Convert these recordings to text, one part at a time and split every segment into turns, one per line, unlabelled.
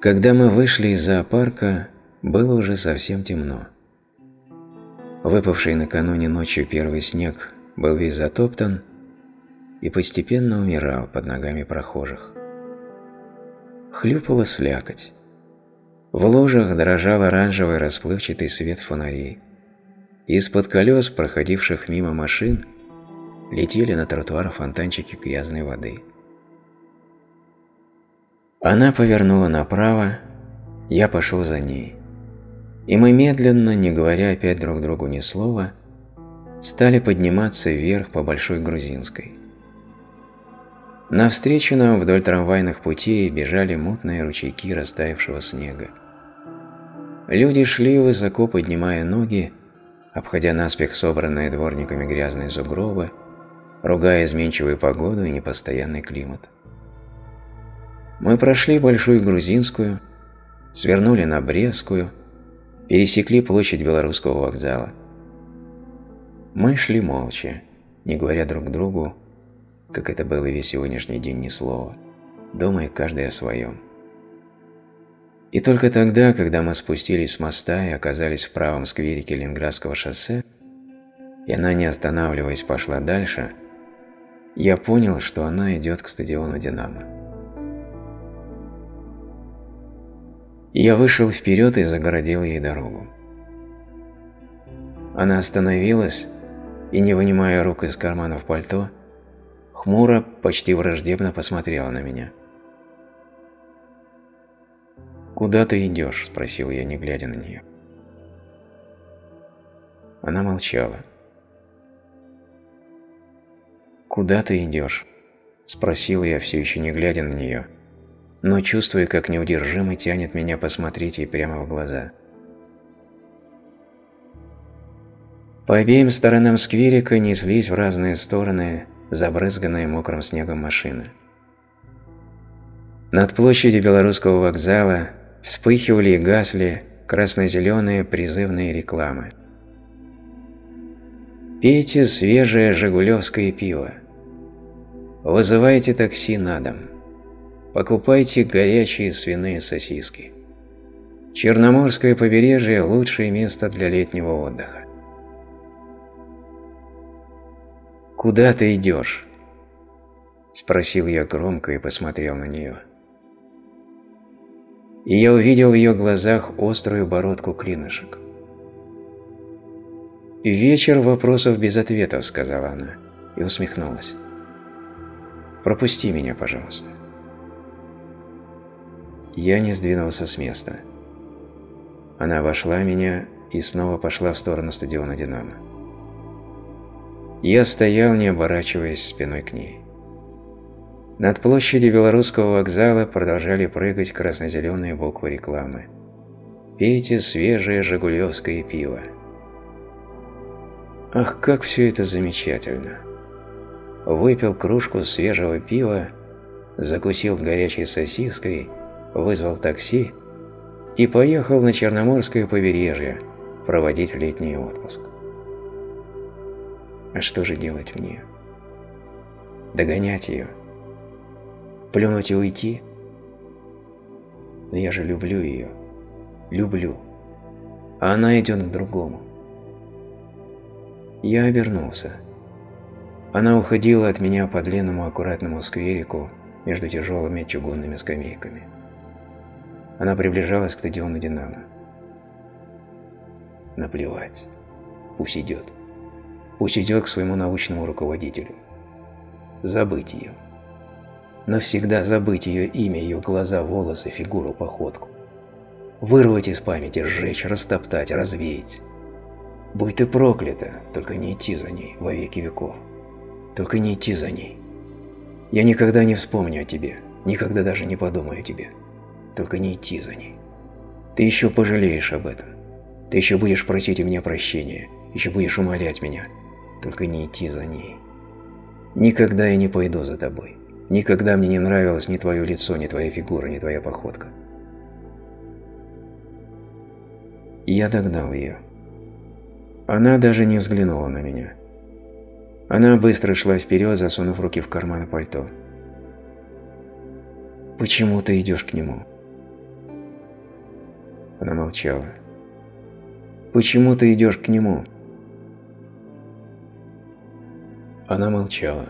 Когда мы вышли из зоопарка, было уже совсем темно. Выпавший накануне ночью первый снег был весь затоптан и постепенно умирал под ногами прохожих. Хлюпала слякоть. В лужах дрожал оранжевый расплывчатый свет фонарей. Из-под колес, проходивших мимо машин, летели на тротуар фонтанчики грязной воды. Она повернула направо, я пошел за ней. И мы медленно, не говоря опять друг другу ни слова, стали подниматься вверх по Большой Грузинской. Навстречу нам вдоль трамвайных путей бежали мутные ручейки растаявшего снега. Люди шли, высоко поднимая ноги, обходя наспех собранные дворниками грязные сугробы, ругая изменчивую погоду и непостоянный климат. Мы прошли Большую Грузинскую, свернули на Брестскую, пересекли площадь Белорусского вокзала. Мы шли молча, не говоря друг другу как это было весь сегодняшний день ни слова, думая каждый о своем. И только тогда, когда мы спустились с моста и оказались в правом скверике Ленинградского шоссе, и она, не останавливаясь, пошла дальше, я понял, что она идет к стадиону «Динамо». Я вышел вперед и загородил ей дорогу. Она остановилась и, не вынимая рук из карманов пальто, хмуро, почти враждебно посмотрела на меня. «Куда ты идешь?» – спросил я, не глядя на нее. Она молчала. «Куда ты идешь?» – спросил я, все еще не глядя на нее, но чувствуя, как неудержимо тянет меня посмотреть ей прямо в глаза. По обеим сторонам скверика неслись в разные стороны забрызганная мокрым снегом машина. Над площадью Белорусского вокзала вспыхивали и гасли красно-зеленые призывные рекламы. Пейте свежее жигулевское пиво. Вызывайте такси на дом. Покупайте горячие свиные сосиски. Черноморское побережье – лучшее место для летнего отдыха. «Куда ты идешь?» Спросил я громко и посмотрел на нее. И я увидел в ее глазах острую бородку клинышек. «Вечер вопросов без ответов», — сказала она и усмехнулась. «Пропусти меня, пожалуйста». Я не сдвинулся с места. Она обошла меня и снова пошла в сторону стадиона «Динамо». Я стоял, не оборачиваясь спиной к ней. Над площадью Белорусского вокзала продолжали прыгать красно-зеленые буквы рекламы. «Пейте свежее жигулевское пиво». Ах, как все это замечательно! Выпил кружку свежего пива, закусил горячей сосиской, вызвал такси и поехал на Черноморское побережье проводить летний отпуск. А что же делать мне? Догонять ее? Плюнуть и уйти? Но я же люблю ее. Люблю. А она идет к другому. Я обернулся. Она уходила от меня по длинному аккуратному скверику между тяжелыми чугунными скамейками. Она приближалась к стадиону «Динамо». Наплевать. Пусть идет. Пусть идет к своему научному руководителю. Забыть ее. Навсегда забыть ее имя, ее глаза, волосы, фигуру, походку. Вырвать из памяти, сжечь, растоптать, развеять. Будь ты проклята, только не идти за ней во веки веков. Только не идти за ней. Я никогда не вспомню о тебе, никогда даже не подумаю о тебе. Только не идти за ней. Ты еще пожалеешь об этом. Ты еще будешь просить у меня прощения, еще будешь умолять меня – только не идти за ней. Никогда я не пойду за тобой. Никогда мне не нравилось ни твое лицо, ни твоя фигура, ни твоя походка. Я догнал ее. Она даже не взглянула на меня. Она быстро шла вперед, засунув руки в карманы пальто. «Почему ты идешь к нему?» Она молчала. «Почему ты идешь к нему?» Она молчала.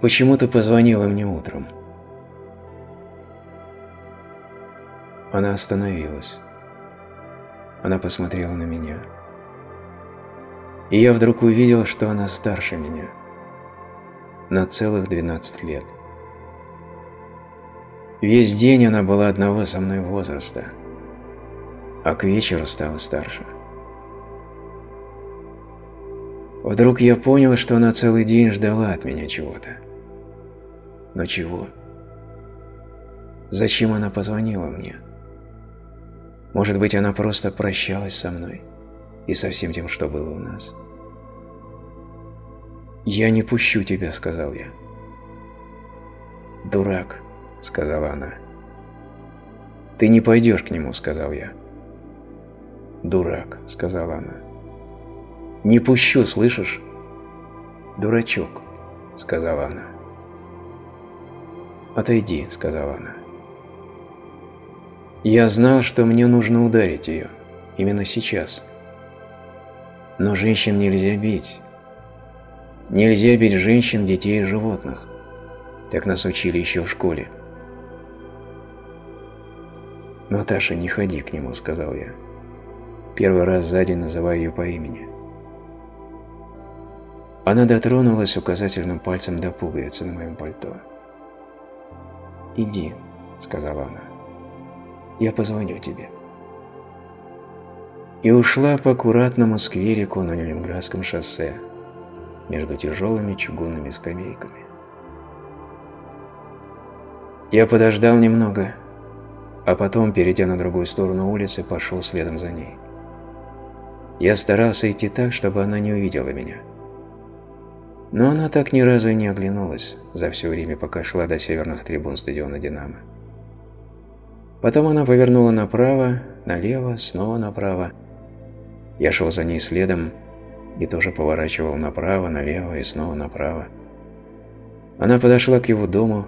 «Почему ты позвонила мне утром?» Она остановилась. Она посмотрела на меня. И я вдруг увидел, что она старше меня. На целых 12 лет. Весь день она была одного со мной возраста, а к вечеру стала старше. Вдруг я понял, что она целый день ждала от меня чего-то. Но чего? Зачем она позвонила мне? Может быть, она просто прощалась со мной и со всем тем, что было у нас. «Я не пущу тебя», — сказал я. «Дурак», — сказала она. «Ты не пойдешь к нему», — сказал я. «Дурак», — сказала она. «Не пущу, слышишь?» «Дурачок», — сказала она. «Отойди», — сказала она. Я знал, что мне нужно ударить ее. Именно сейчас. Но женщин нельзя бить. Нельзя бить женщин, детей и животных. Так нас учили еще в школе. «Наташа, не ходи к нему», — сказал я. Первый раз сзади называя ее по имени. Она дотронулась указательным пальцем до пуговицы на моем пальто. «Иди», — сказала она. Я позвоню тебе». И ушла по аккуратному скверику на Ленинградском шоссе между тяжелыми чугунными скамейками. Я подождал немного, а потом, перейдя на другую сторону улицы, пошел следом за ней. Я старался идти так, чтобы она не увидела меня. Но она так ни разу и не оглянулась за все время, пока шла до северных трибун стадиона «Динамо». Потом она повернула направо, налево, снова направо. Я шел за ней следом и тоже поворачивал направо, налево и снова направо. Она подошла к его дому,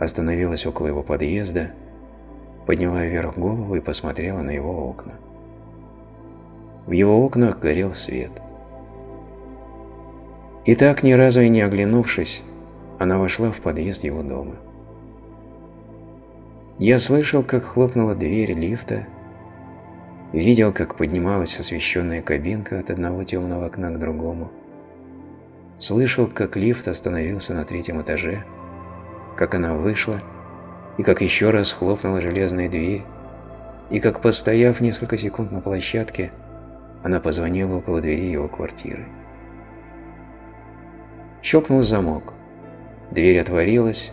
остановилась около его подъезда, подняла вверх голову и посмотрела на его окна. В его окнах горел свет. И так, ни разу и не оглянувшись, она вошла в подъезд его дома. Я слышал, как хлопнула дверь лифта, видел, как поднималась освещенная кабинка от одного темного окна к другому, слышал, как лифт остановился на третьем этаже, как она вышла, и как еще раз хлопнула железная дверь, и как, постояв несколько секунд на площадке, она позвонила около двери его квартиры. Щелкнул замок. Дверь отворилась,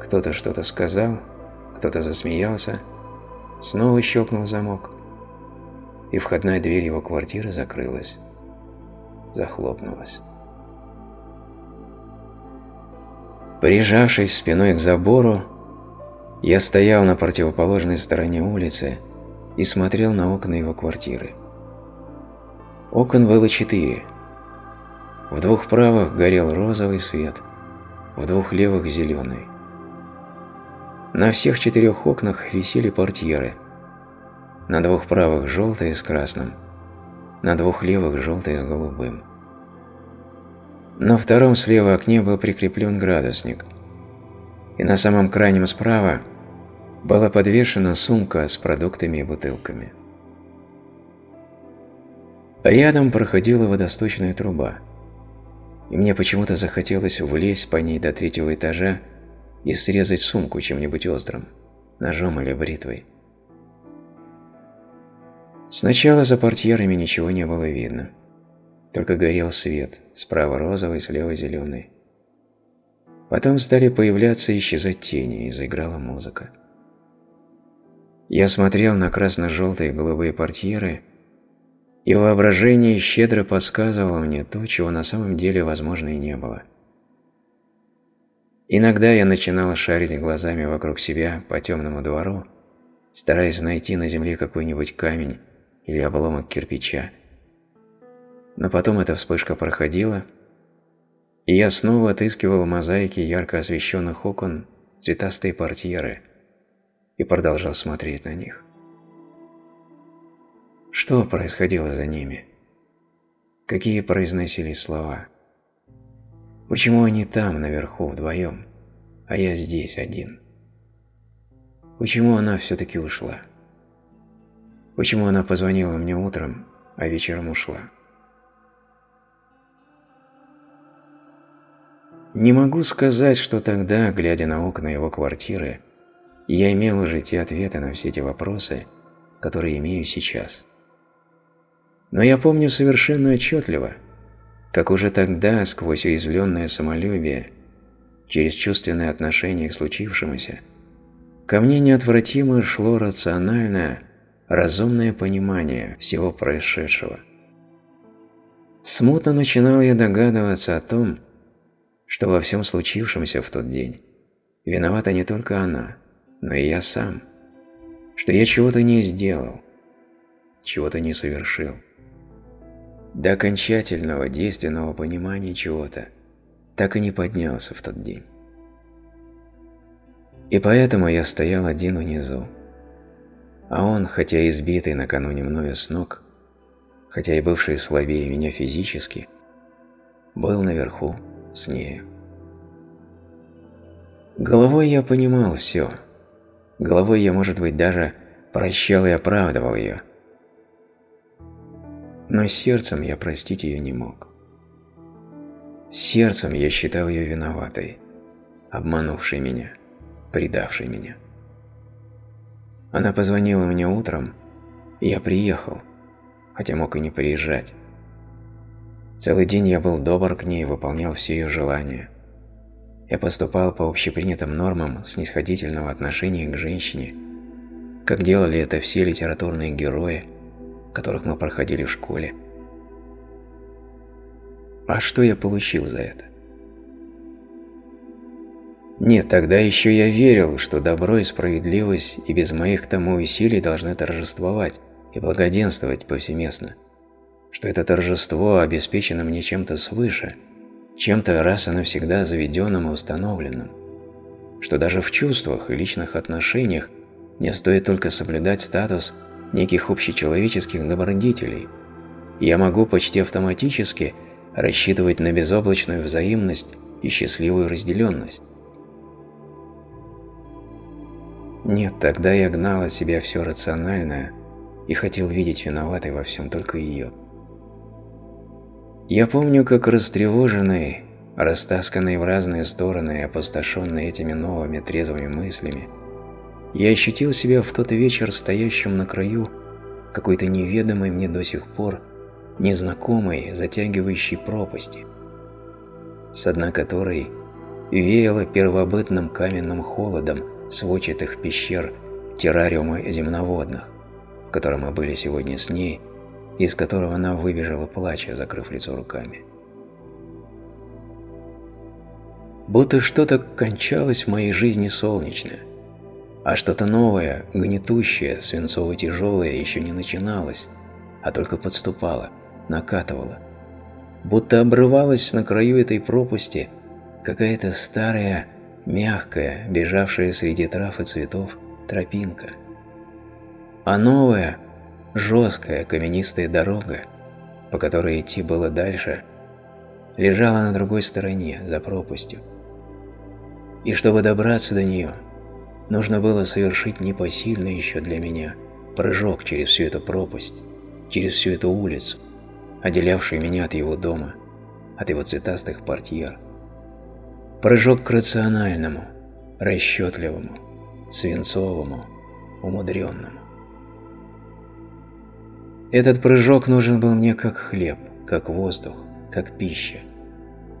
кто-то что-то сказал, кто-то засмеялся, снова щелкнул замок, и входная дверь его квартиры закрылась, захлопнулась. Прижавшись спиной к забору, я стоял на противоположной стороне улицы и смотрел на окна его квартиры. Окон было четыре. В двух правых горел розовый свет, в двух левых – зеленый. На всех четырех окнах висели портьеры. На двух правых желтые с красным, на двух левых желтые с голубым. На втором слева окне был прикреплен градусник, и на самом крайнем справа была подвешена сумка с продуктами и бутылками. Рядом проходила водосточная труба, и мне почему-то захотелось влезть по ней до третьего этажа и срезать сумку чем-нибудь острым, ножом или бритвой. Сначала за портьерами ничего не было видно, только горел свет, справа розовый, слева зеленый. Потом стали появляться и исчезать тени, и заиграла музыка. Я смотрел на красно-желтые голубые портьеры, и воображение щедро подсказывало мне то, чего на самом деле возможно и не было – Иногда я начинал шарить глазами вокруг себя по темному двору, стараясь найти на земле какой-нибудь камень или обломок кирпича. Но потом эта вспышка проходила, и я снова отыскивал в мозаике ярко освещенных окон цветастые портьеры, и продолжал смотреть на них. Что происходило за ними? Какие произносились слова? Почему они там, наверху, вдвоем, а я здесь один? Почему она все-таки ушла? Почему она позвонила мне утром, а вечером ушла? Не могу сказать, что тогда, глядя на окна его квартиры, я имел уже те ответы на все эти вопросы, которые имею сейчас. Но я помню совершенно отчетливо, как уже тогда, сквозь уязвленное самолюбие, через чувственное отношение к случившемуся, ко мне неотвратимо шло рациональное, разумное понимание всего происшедшего. Смутно начинал я догадываться о том, что во всем случившемся в тот день виновата не только она, но и я сам, что я чего-то не сделал, чего-то не совершил. До окончательного действенного понимания чего-то так и не поднялся в тот день. И поэтому я стоял один внизу, а он, хотя избитый накануне мною с ног, хотя и бывший слабее меня физически, был наверху с нею. Головой я понимал все. Головой я, может быть, даже прощал и оправдывал ее. Но сердцем я простить ее не мог. Сердцем я считал ее виноватой, обманувшей меня, предавшей меня. Она позвонила мне утром, и я приехал, хотя мог и не приезжать. Целый день я был добр к ней, выполнял все ее желания. Я поступал по общепринятым нормам снисходительного отношения к женщине, как делали это все литературные герои, которых мы проходили в школе. А что я получил за это? Нет, тогда еще я верил, что добро и справедливость и без моих тому усилий должны торжествовать и благоденствовать повсеместно – что это торжество обеспечено мне чем-то свыше, чем-то раз и навсегда заведенным и установленным, что даже в чувствах и личных отношениях не стоит только соблюдать статус неких общечеловеческих добродетелей. Я могу почти автоматически рассчитывать на безоблачную взаимность и счастливую разделенность. Нет, тогда я гнал от себя все рациональное и хотел видеть виноватой во всем только ее. Я помню, как растревоженный, растасканный в разные стороны и опустошенный этими новыми трезвыми мыслями, я ощутил себя в тот вечер стоящим на краю какой-то неведомой мне до сих пор незнакомой, затягивающей пропасти, с дна которой веяло первобытным каменным холодом сводчатых пещер террариума земноводных, в котором мы были сегодня с ней из которого она выбежала плача, закрыв лицо руками. Будто что-то кончалось в моей жизни солнечно, а что-то новое, гнетущее, свинцово-тяжелое еще не начиналось, а только подступало, накатывало. Будто обрывалась на краю этой пропасти какая-то старая, мягкая, бежавшая среди трав и цветов тропинка. А новая – Жесткая каменистая дорога, по которой идти было дальше, лежала на другой стороне, за пропастью. И чтобы добраться до нее, нужно было совершить непосильный еще для меня прыжок через всю эту пропасть, через всю эту улицу, отделявшую меня от его дома, от его цветастых портьер. Прыжок к рациональному, расчетливому, свинцовому, умудренному. Этот прыжок нужен был мне как хлеб, как воздух, как пища,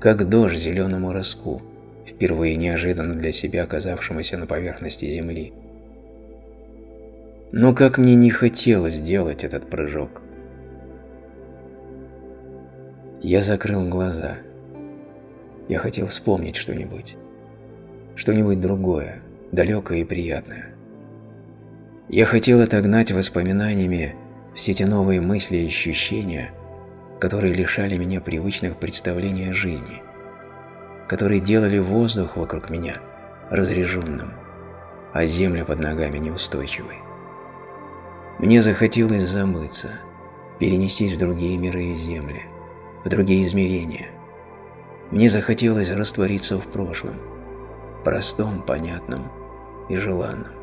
как дождь зеленому роску, впервые неожиданно для себя оказавшемуся на поверхности земли. Но как мне не хотелось делать этот прыжок. Я закрыл глаза. Я хотел вспомнить что-нибудь. Что-нибудь другое, далекое и приятное. Я хотел отогнать воспоминаниями все эти новые мысли и ощущения, которые лишали меня привычных представлений о жизни, которые делали воздух вокруг меня разреженным, а земля под ногами неустойчивой. Мне захотелось замыться, перенестись в другие миры и земли, в другие измерения. Мне захотелось раствориться в прошлом, простом, понятном и желанном.